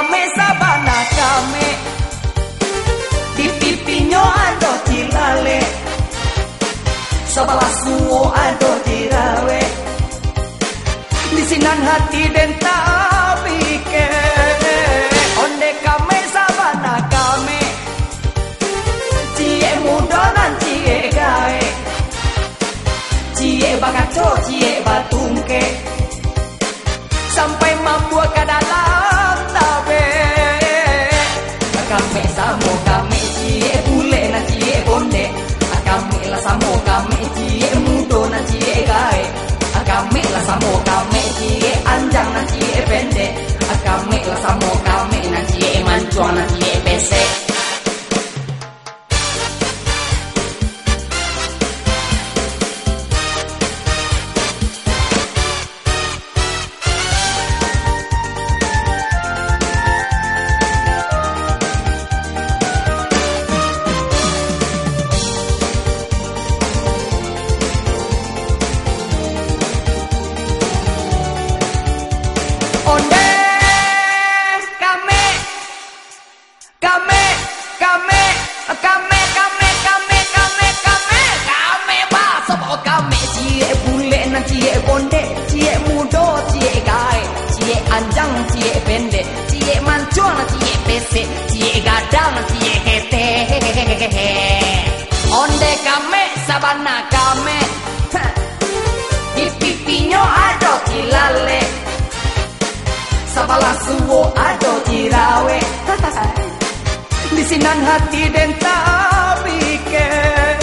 Nakame saba nakame Dipipinyo ando tilale. Sabalasuo ando tirawe. Di sinang hati dan tak pikir Onde kame saba nakame Cie mudo nan cie gae. Cie bagaco cie batungke Sampai mampu kadang Kame, kame, kame, kame, kame, kame, kame, kame ba sa bo kame chị e bule na chị e bonde, chị e mudo, chị e gai, chị e anjang, chị e pende, chị e manchona, chị e pese, chị e gadang, chị e kete. Onde kame, sabana kame, ipipiño ado kilale, sabala suwo ado kilale. Lisinan hati dan tak fikir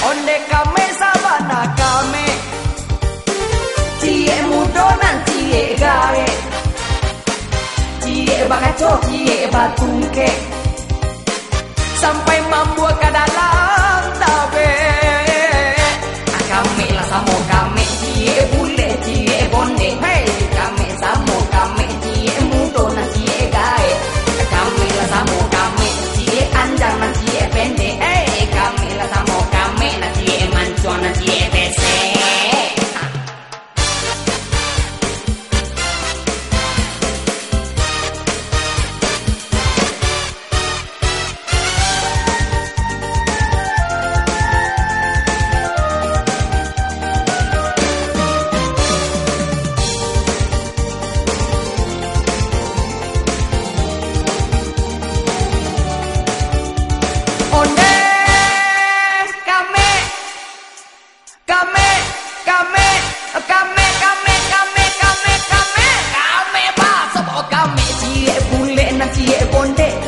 Onde kame sabana kame. Cie mudo nan cie gare Cie bakaco cie batungke Sampai membuat ke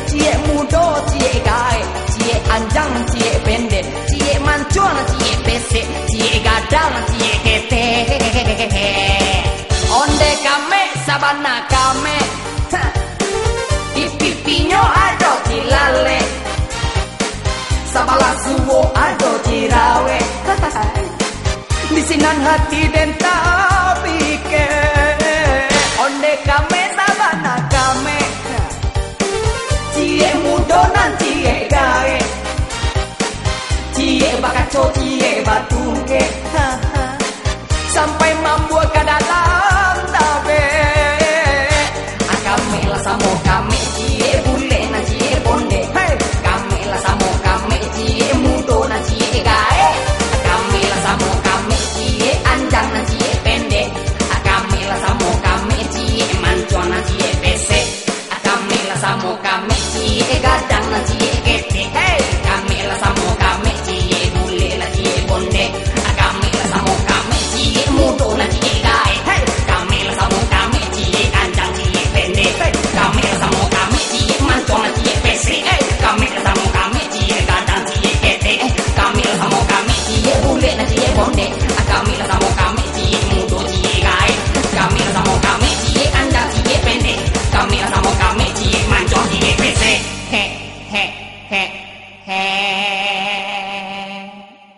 cie mudo cie gae, cie anjang, cie pendek, cie mancun, cie pesek, cie gadang, cie kete. Onde kame sabana kame, di pipinya ado cilale, sabala suwo ada cirawe, di sinan hati dentang. Batu ke. Sampai mambu kadada